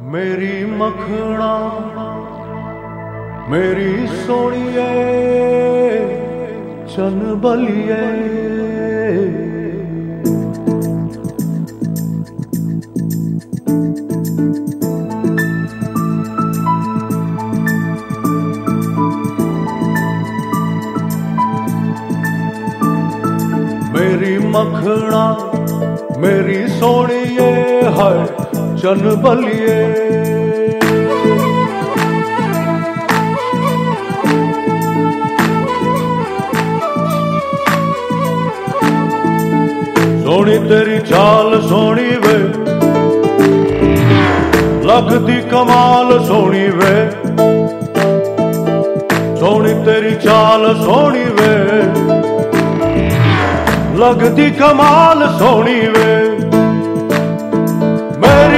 मेरी मखना मेरी सोनिए चन बलिए। मेरी मखना मेरी सोनिए है चन बलिए। सोनी तेरी चाल सोनी वे लगती कमाल सोनी वे सोनी तेरी चाल सोनी वे लगती कमाल सोनी वे मेरी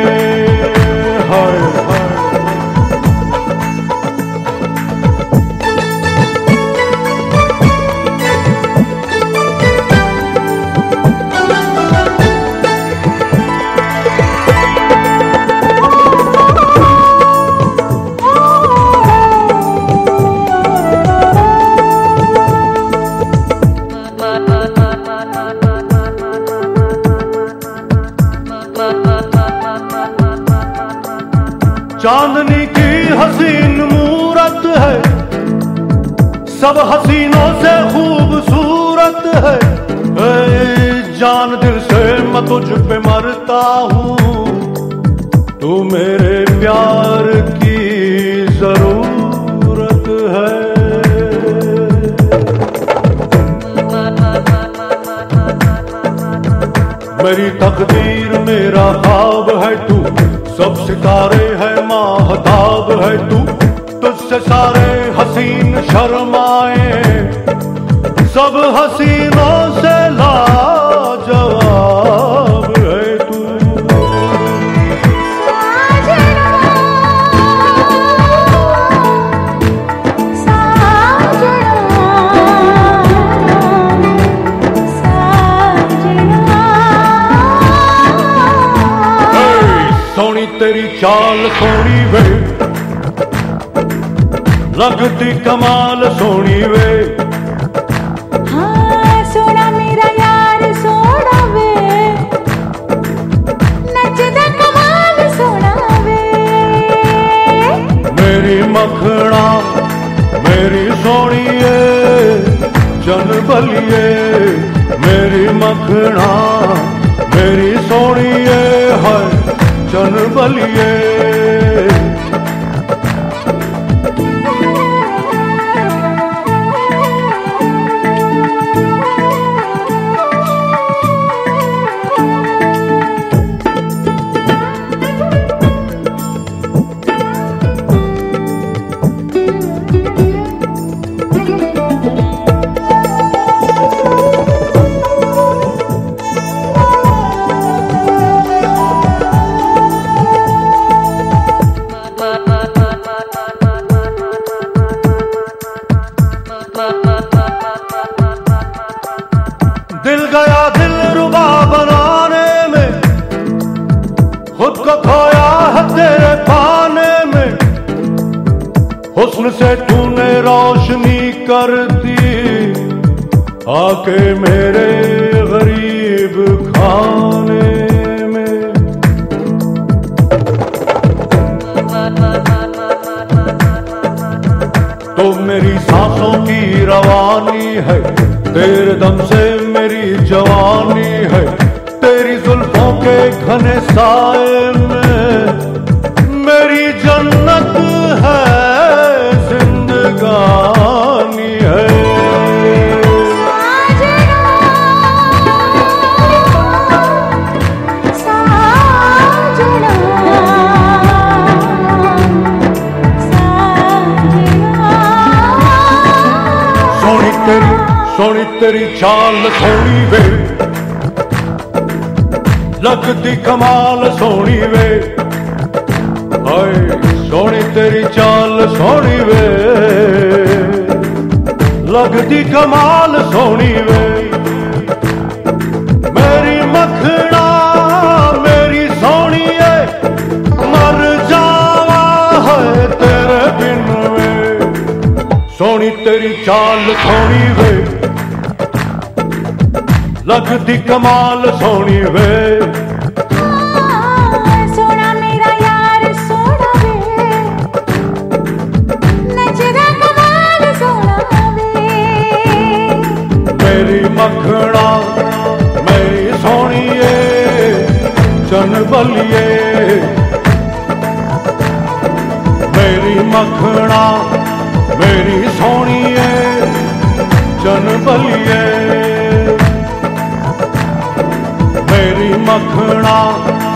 चांदनी की हसीन मूरत है सब हसीनों से खूबसूरत मेरी तकदीर, मेरा ख्वाब है तू। सब सितारे है, माहताब है तू। तुझसे सारे हसीन शर्माए। सब हसीनों सोनी तेरी चाल सोनी वे लगती कमाल सोनी वे मखड़ा मेरी सोनी चल बलिए मेरी मखड़ा मेरी सोनी है ஜனபலியே हुस्न से तूने रोशनी कर दी। आके मेरे गरीब खाने में। तो मेरी सांसों की रवानी है, तेरे दम से मेरी जवानी है, तेरी जुल्फों के घने साए तेरी चाल सोनी वे लगती कमाल सोनी वे हाय सोनी तेरी चाल सोनी वे लगती कमाल सोनी वे मेरी मखना मेरी सोनी है मर जावा है तेरे बिन वे सोनी तेरी चाल सोनी वे लगती कमाल सोनी वे। सोना मेरा यार सोना वे। नजरा कमाल सोना वे। मेरी मखना मेरी सोनिए चन बलिए। मेरी मखना मेरी सोनिए चन बलिए। मेरी